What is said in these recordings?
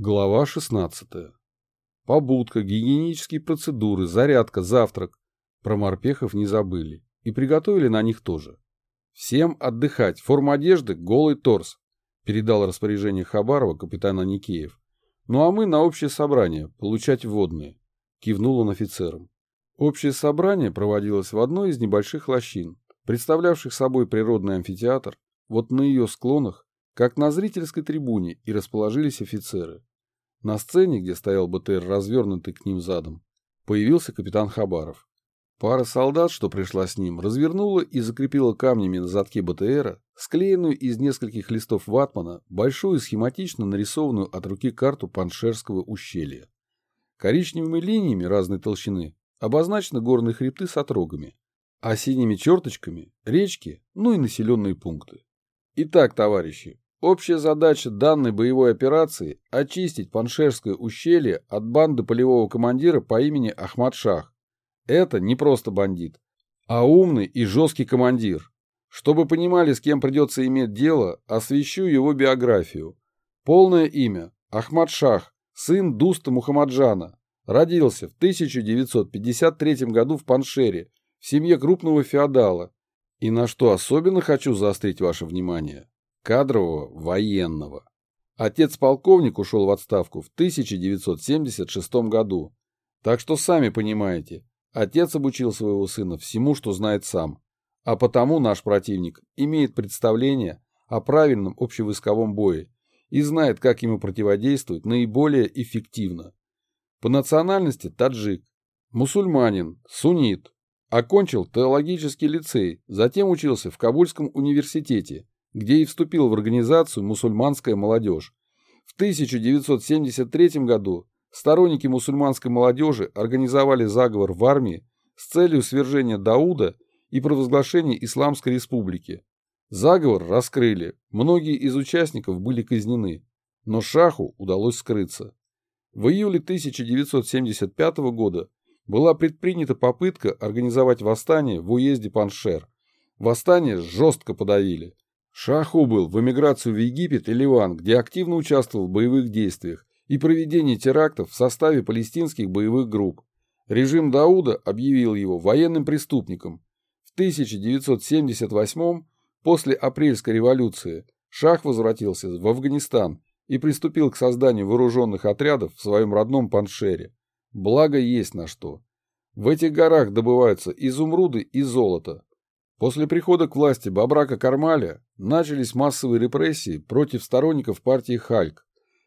Глава 16. Побудка, гигиенические процедуры, зарядка, завтрак. Про морпехов не забыли. И приготовили на них тоже. Всем отдыхать. Форма одежды – голый торс. Передал распоряжение Хабарова капитан Аникеев. Ну а мы на общее собрание, получать вводные. Кивнул он офицерам. Общее собрание проводилось в одной из небольших лощин, представлявших собой природный амфитеатр. Вот на ее склонах как на зрительской трибуне и расположились офицеры. На сцене, где стоял БТР, развернутый к ним задом, появился капитан Хабаров. Пара солдат, что пришла с ним, развернула и закрепила камнями на задке БТРа, склеенную из нескольких листов ватмана, большую схематично нарисованную от руки карту Паншерского ущелья. Коричневыми линиями разной толщины обозначены горные хребты с отрогами, а синими черточками – речки, ну и населенные пункты. Итак, товарищи, Общая задача данной боевой операции – очистить Паншерское ущелье от банды полевого командира по имени Ахмад Шах. Это не просто бандит, а умный и жесткий командир. Чтобы понимали, с кем придется иметь дело, освещу его биографию. Полное имя – Ахмад Шах, сын Дуста Мухаммаджана. Родился в 1953 году в Паншере, в семье крупного феодала. И на что особенно хочу заострить ваше внимание кадрового военного. Отец-полковник ушел в отставку в 1976 году. Так что сами понимаете, отец обучил своего сына всему, что знает сам. А потому наш противник имеет представление о правильном общевойсковом бое и знает, как ему противодействовать наиболее эффективно. По национальности таджик, мусульманин, суннит. Окончил теологический лицей, затем учился в Кабульском университете где и вступил в организацию «Мусульманская молодежь». В 1973 году сторонники мусульманской молодежи организовали заговор в армии с целью свержения Дауда и провозглашения Исламской республики. Заговор раскрыли, многие из участников были казнены, но Шаху удалось скрыться. В июле 1975 года была предпринята попытка организовать восстание в уезде Паншер. Восстание жестко подавили. Шах убыл в эмиграцию в Египет и Ливан, где активно участвовал в боевых действиях и проведении терактов в составе палестинских боевых групп. Режим Дауда объявил его военным преступником. В 1978 после апрельской революции, Шах возвратился в Афганистан и приступил к созданию вооруженных отрядов в своем родном Паншере. Благо есть на что. В этих горах добываются изумруды и золото, После прихода к власти Бабрака Кармаля начались массовые репрессии против сторонников партии Хальк.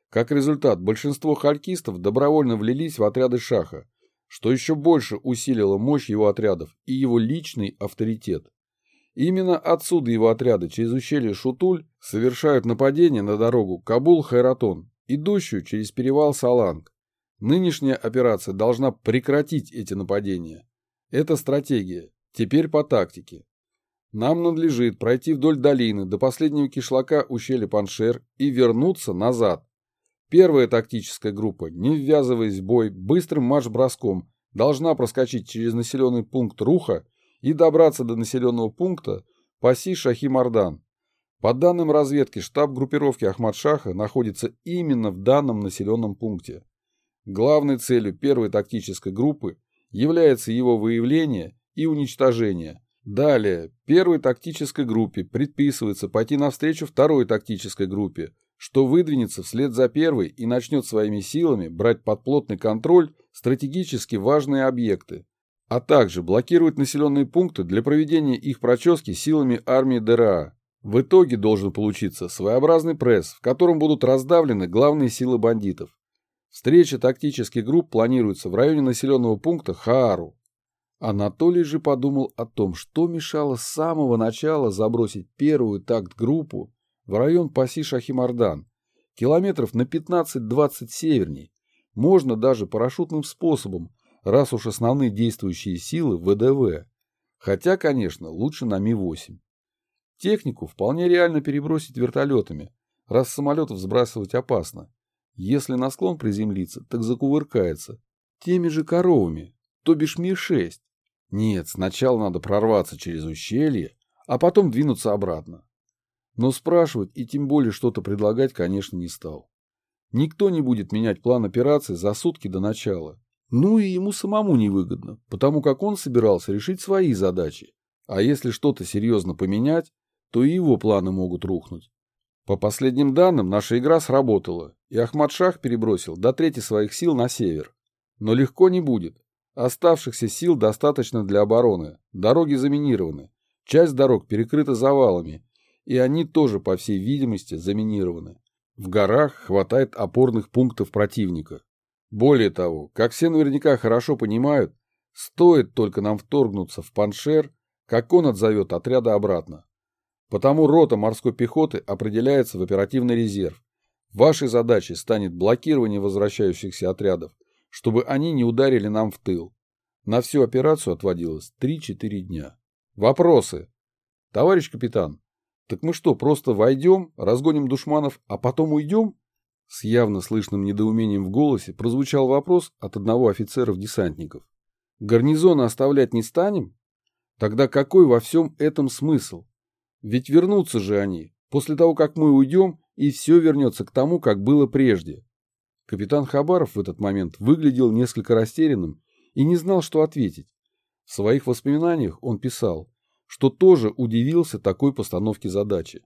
Как результат, большинство халькистов добровольно влились в отряды Шаха, что еще больше усилило мощь его отрядов и его личный авторитет. Именно отсюда его отряды через ущелье Шутуль совершают нападение на дорогу Кабул-Хайратон, идущую через перевал Саланг. Нынешняя операция должна прекратить эти нападения. Это стратегия. Теперь по тактике. Нам надлежит пройти вдоль долины до последнего кишлака ущелья Паншер и вернуться назад. Первая тактическая группа, не ввязываясь в бой, быстрым марш-броском должна проскочить через населенный пункт Руха и добраться до населенного пункта Паси-Шахи-Мардан. По данным разведки, штаб группировки Ахмад-Шаха находится именно в данном населенном пункте. Главной целью первой тактической группы является его выявление и уничтожение – Далее, первой тактической группе предписывается пойти навстречу второй тактической группе, что выдвинется вслед за первой и начнет своими силами брать под плотный контроль стратегически важные объекты, а также блокировать населенные пункты для проведения их прочески силами армии ДРА. В итоге должен получиться своеобразный пресс, в котором будут раздавлены главные силы бандитов. Встреча тактических групп планируется в районе населенного пункта Хаару. Анатолий же подумал о том, что мешало с самого начала забросить первую такт-группу в район Паси-Шахимардан, километров на 15-20 северней. Можно даже парашютным способом, раз уж основные действующие силы ВДВ. Хотя, конечно, лучше на Ми-8. Технику вполне реально перебросить вертолетами, раз самолетов сбрасывать опасно. Если на склон приземлиться, так закувыркается. Теми же коровами, то бишь Ми-6. Нет, сначала надо прорваться через ущелье, а потом двинуться обратно. Но спрашивать и тем более что-то предлагать, конечно, не стал. Никто не будет менять план операции за сутки до начала. Ну и ему самому невыгодно, потому как он собирался решить свои задачи. А если что-то серьезно поменять, то и его планы могут рухнуть. По последним данным, наша игра сработала, и Ахмад Шах перебросил до трети своих сил на север. Но легко не будет. Оставшихся сил достаточно для обороны. Дороги заминированы. Часть дорог перекрыта завалами, и они тоже, по всей видимости, заминированы. В горах хватает опорных пунктов противника. Более того, как все наверняка хорошо понимают, стоит только нам вторгнуться в Паншер, как он отзовет отряда обратно. Потому рота морской пехоты определяется в оперативный резерв. Вашей задачей станет блокирование возвращающихся отрядов, чтобы они не ударили нам в тыл. На всю операцию отводилось 3-4 дня. Вопросы? Товарищ капитан, так мы что, просто войдем, разгоним душманов, а потом уйдем? С явно слышным недоумением в голосе прозвучал вопрос от одного офицеров-десантников. Гарнизоны оставлять не станем? Тогда какой во всем этом смысл? Ведь вернутся же они, после того, как мы уйдем, и все вернется к тому, как было прежде. Капитан Хабаров в этот момент выглядел несколько растерянным и не знал, что ответить. В своих воспоминаниях он писал, что тоже удивился такой постановке задачи.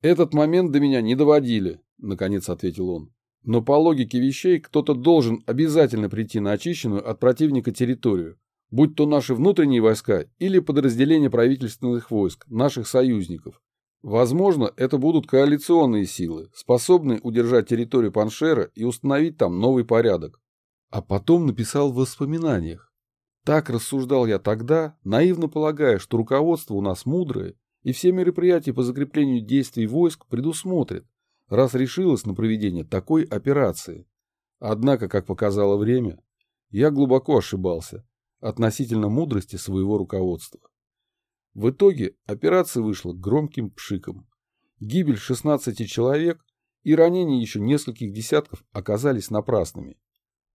«Этот момент до меня не доводили», — наконец ответил он. «Но по логике вещей кто-то должен обязательно прийти на очищенную от противника территорию будь то наши внутренние войска или подразделения правительственных войск, наших союзников. Возможно, это будут коалиционные силы, способные удержать территорию Паншера и установить там новый порядок. А потом написал в воспоминаниях. Так рассуждал я тогда, наивно полагая, что руководство у нас мудрое, и все мероприятия по закреплению действий войск предусмотрит, раз решилось на проведение такой операции. Однако, как показало время, я глубоко ошибался относительно мудрости своего руководства. В итоге операция вышла громким пшиком. Гибель 16 человек и ранения еще нескольких десятков оказались напрасными.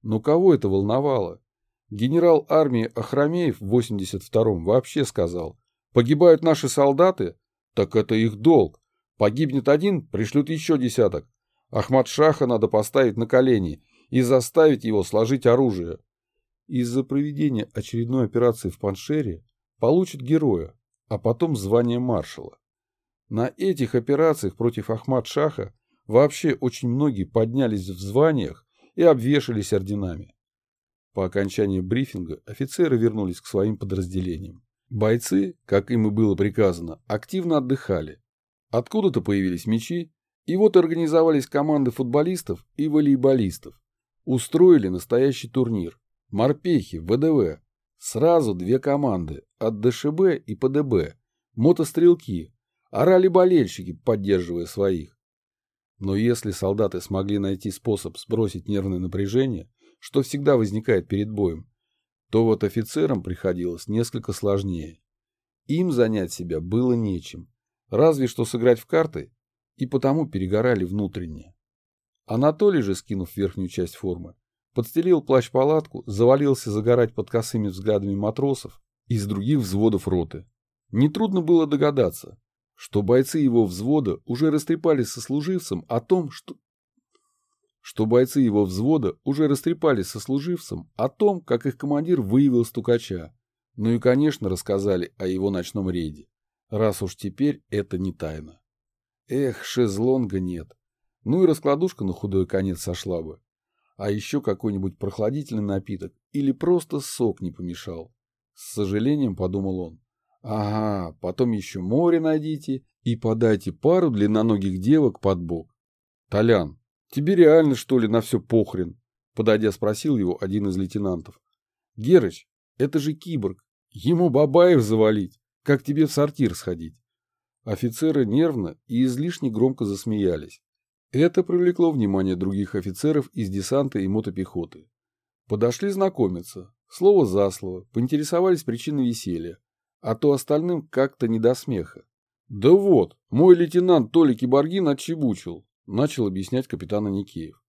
Но кого это волновало? Генерал армии Ахрамеев в 82-м вообще сказал, погибают наши солдаты, так это их долг. Погибнет один, пришлют еще десяток. Ахмад Шаха надо поставить на колени и заставить его сложить оружие из-за проведения очередной операции в Паншере получит героя, а потом звание маршала. На этих операциях против Ахмад-Шаха вообще очень многие поднялись в званиях и обвешались орденами. По окончании брифинга офицеры вернулись к своим подразделениям. Бойцы, как им и было приказано, активно отдыхали. Откуда-то появились мячи, и вот организовались команды футболистов и волейболистов. Устроили настоящий турнир. Морпехи, ВДВ. Сразу две команды, от ДШБ и ПДБ. Мотострелки. Орали болельщики, поддерживая своих. Но если солдаты смогли найти способ сбросить нервное напряжение, что всегда возникает перед боем, то вот офицерам приходилось несколько сложнее. Им занять себя было нечем, разве что сыграть в карты, и потому перегорали внутренне. Анатолий же, скинув верхнюю часть формы, подстелил плащ-палатку, завалился загорать под косыми взглядами матросов из других взводов роты. Нетрудно было догадаться, что бойцы его взвода уже растрепали со служивцем о том, что что бойцы его взвода уже растрепали со служивцем о том, как их командир выявил стукача, ну и, конечно, рассказали о его ночном рейде, раз уж теперь это не тайна. Эх, шезлонга нет. Ну и раскладушка на худой конец сошла бы а еще какой-нибудь прохладительный напиток или просто сок не помешал. С сожалением подумал он. Ага, потом еще море найдите и подайте пару длинноногих девок под бок. Толян, тебе реально что ли на все похрен? Подойдя спросил его один из лейтенантов. Герыч, это же киборг. Ему Бабаев завалить. Как тебе в сортир сходить? Офицеры нервно и излишне громко засмеялись. Это привлекло внимание других офицеров из десанта и мотопехоты. Подошли знакомиться, слово за слово, поинтересовались причиной веселья, а то остальным как-то не до смеха. «Да вот, мой лейтенант Толя Киборгин отчебучил», – начал объяснять капитан Аникеев.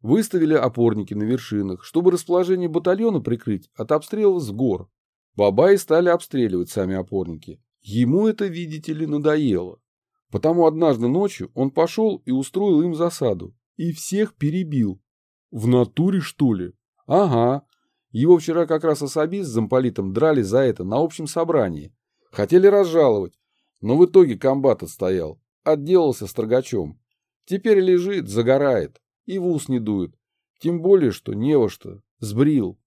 Выставили опорники на вершинах, чтобы расположение батальона прикрыть от обстрелов с гор. Бабаи стали обстреливать сами опорники. Ему это, видите ли, надоело. Потому однажды ночью он пошел и устроил им засаду. и всех перебил. В натуре, что ли? Ага. Его вчера как раз особист с замполитом драли за это на общем собрании. Хотели разжаловать, но в итоге комбат отстоял. Отделался строгачом. Теперь лежит, загорает и в ус не дует. Тем более, что не во что. Сбрил.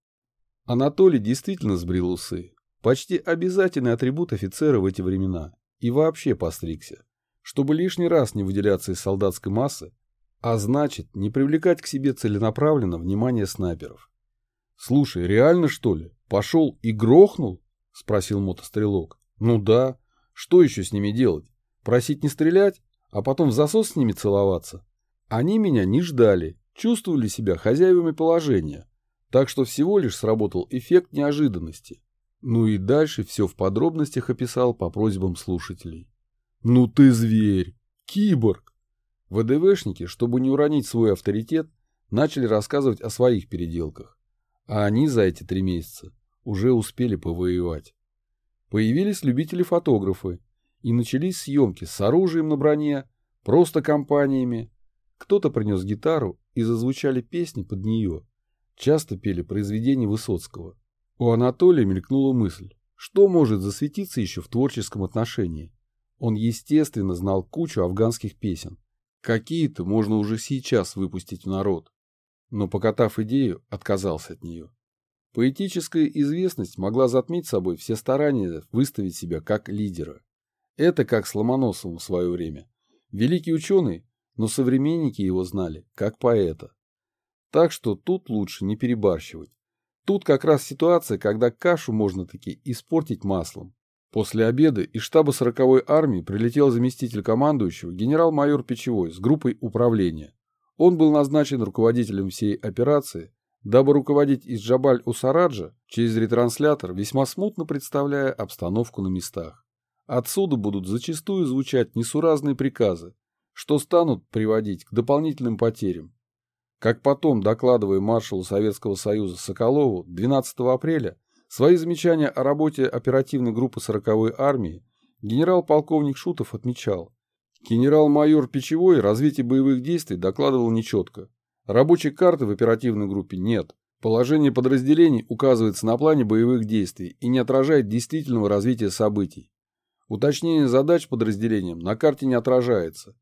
Анатолий действительно сбрил усы. Почти обязательный атрибут офицера в эти времена. И вообще постригся. Чтобы лишний раз не выделяться из солдатской массы, а значит, не привлекать к себе целенаправленно внимание снайперов. «Слушай, реально что ли? Пошел и грохнул?» – спросил мотострелок. «Ну да. Что еще с ними делать? Просить не стрелять, а потом в засос с ними целоваться?» Они меня не ждали, чувствовали себя хозяевами положения, так что всего лишь сработал эффект неожиданности. Ну и дальше все в подробностях описал по просьбам слушателей. «Ну ты зверь! Киборг!» ВДВшники, чтобы не уронить свой авторитет, начали рассказывать о своих переделках. А они за эти три месяца уже успели повоевать. Появились любители-фотографы, и начались съемки с оружием на броне, просто компаниями. Кто-то принес гитару, и зазвучали песни под нее. Часто пели произведения Высоцкого. У Анатолия мелькнула мысль, что может засветиться еще в творческом отношении. Он, естественно, знал кучу афганских песен. Какие-то можно уже сейчас выпустить в народ. Но, покатав идею, отказался от нее. Поэтическая известность могла затмить собой все старания выставить себя как лидера. Это как с Ломоносовым в свое время. Великий ученый, но современники его знали как поэта. Так что тут лучше не перебарщивать. Тут как раз ситуация, когда кашу можно таки испортить маслом. После обеда из штаба 40-й армии прилетел заместитель командующего генерал-майор Печевой с группой управления. Он был назначен руководителем всей операции, дабы руководить из Джабаль-Усараджа через ретранслятор, весьма смутно представляя обстановку на местах. Отсюда будут зачастую звучать несуразные приказы, что станут приводить к дополнительным потерям. Как потом, докладывая маршалу Советского Союза Соколову 12 апреля свои замечания о работе оперативной группы 40-й армии, генерал-полковник Шутов отмечал, генерал-майор Печевой развитие боевых действий докладывал нечетко. Рабочей карты в оперативной группе нет. Положение подразделений указывается на плане боевых действий и не отражает действительного развития событий. Уточнение задач подразделениям на карте не отражается.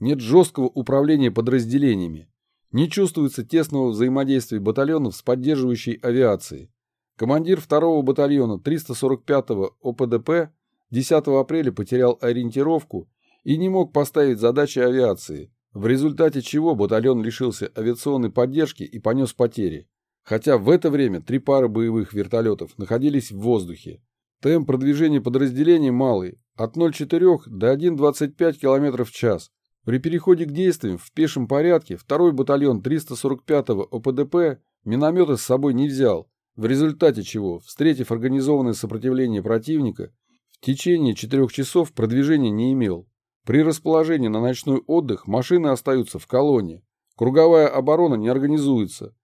Нет жесткого управления подразделениями. Не чувствуется тесного взаимодействия батальонов с поддерживающей авиацией. Командир 2-го батальона 345-го ОПДП 10 апреля потерял ориентировку и не мог поставить задачи авиации, в результате чего батальон лишился авиационной поддержки и понес потери. Хотя в это время три пары боевых вертолетов находились в воздухе. Темп продвижения подразделений малый, от 0,4 до 1,25 км в час, при переходе к действиям в пешем порядке второй батальон 345-го ОПДП минометы с собой не взял, в результате чего, встретив организованное сопротивление противника, в течение четырех часов продвижения не имел. При расположении на ночной отдых машины остаются в колонне, круговая оборона не организуется.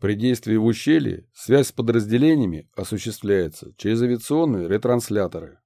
При действии в ущелье связь с подразделениями осуществляется через авиационные ретрансляторы.